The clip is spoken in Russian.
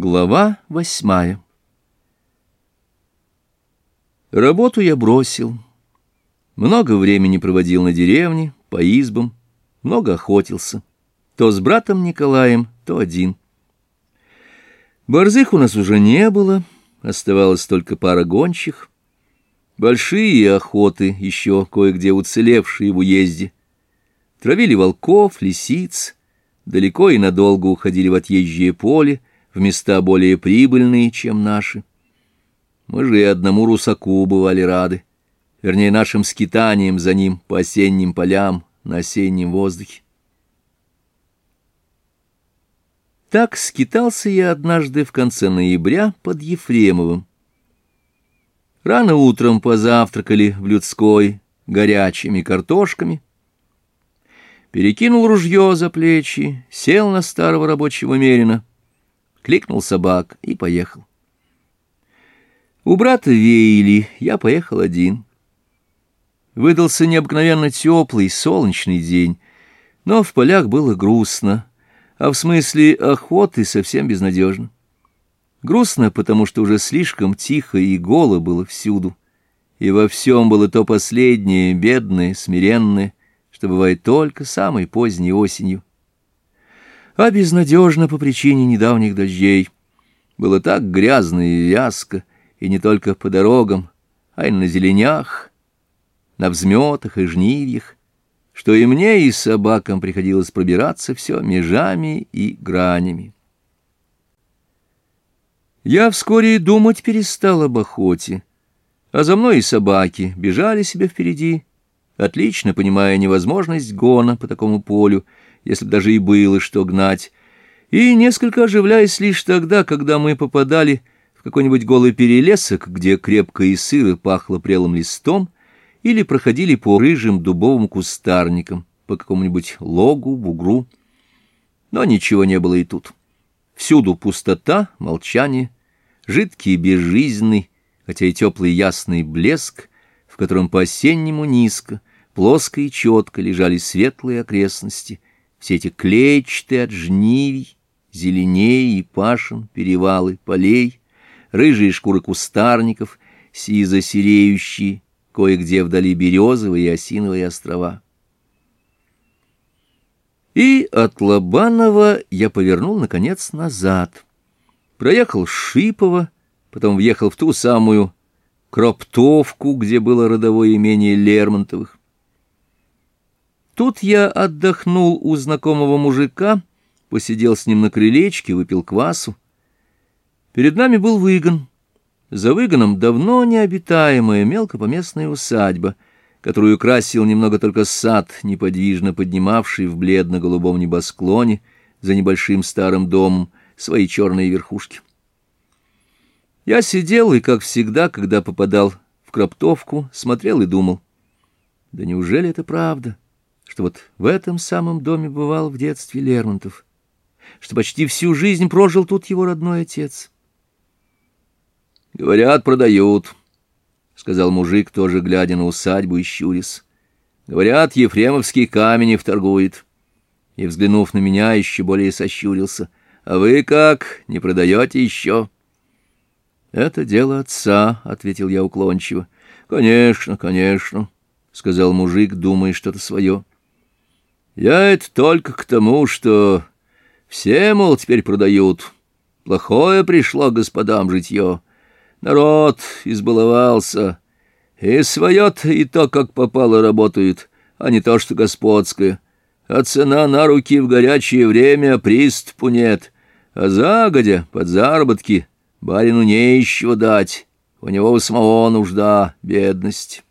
Глава восьмая Работу я бросил. Много времени проводил на деревне, по избам, много охотился. То с братом Николаем, то один. Борзых у нас уже не было, оставалось только пара гонщих, Большие охоты, еще кое-где уцелевшие в уезде. Травили волков, лисиц, далеко и надолго уходили в отъезжие поле — в места более прибыльные, чем наши. Мы же и одному русаку бывали рады, вернее, нашим скитанием за ним по осенним полям на осеннем воздухе. Так скитался я однажды в конце ноября под Ефремовым. Рано утром позавтракали в людской горячими картошками. Перекинул ружье за плечи, сел на старого рабочего мерина, кликнул собак и поехал. У брата веяли, я поехал один. Выдался необыкновенно теплый солнечный день, но в полях было грустно, а в смысле охоты совсем безнадежно. Грустно, потому что уже слишком тихо и голо было всюду, и во всем было то последнее, бедное, смиренное, что бывает только самой поздней осенью, а безнадежно по причине недавних дождей. Было так грязно и вязко, и не только по дорогам, а и на зеленях, на взметах и жнивьях, что и мне, и собакам приходилось пробираться все межами и гранями. Я вскоре думать перестал об охоте, а за мной и собаки бежали себе впереди, отлично понимая невозможность гона по такому полю — если б даже и было что гнать, и несколько оживляясь лишь тогда, когда мы попадали в какой-нибудь голый перелесок, где крепко и сыро пахло прелым листом, или проходили по рыжим дубовым кустарникам, по какому-нибудь логу, бугру. Но ничего не было и тут. Всюду пустота, молчание, жидкий безжизненный, хотя и теплый ясный блеск, в котором по-осеннему низко, плоско и четко лежали светлые окрестности — все эти клетчатые от жнивий, зеленей и пашин, перевалы, полей, рыжие шкуры кустарников, сизо-сереющие, кое-где вдали березовые и осиновые острова. И от Лобанова я повернул, наконец, назад. Проехал Шипово, потом въехал в ту самую Кроптовку, где было родовое имение Лермонтовых. Тут я отдохнул у знакомого мужика, посидел с ним на крылечке, выпил квасу. Перед нами был выгон. За выгоном давно необитаемая мелкопоместная усадьба, которую красил немного только сад, неподвижно поднимавший в бледно-голубом небосклоне за небольшим старым домом свои черные верхушки. Я сидел и, как всегда, когда попадал в кроптовку, смотрел и думал, да неужели это правда? — что вот в этом самом доме бывал в детстве Лермонтов, что почти всю жизнь прожил тут его родной отец. «Говорят, продают», — сказал мужик, тоже глядя на усадьбу и щурис. «Говорят, Ефремовский Каменев торгует». И, взглянув на меня, еще более сощурился. «А вы как? Не продаете еще?» «Это дело отца», — ответил я уклончиво. «Конечно, конечно», — сказал мужик, думая что-то свое. Я это только к тому, что все, мол, теперь продают. Плохое пришло господам житье. Народ избаловался. И свое и то, как попало, работает, а не то, что господское. А цена на руки в горячее время приступу нет. А загодя, под заработки, барину нечего дать. У него у самого нужда, бедность».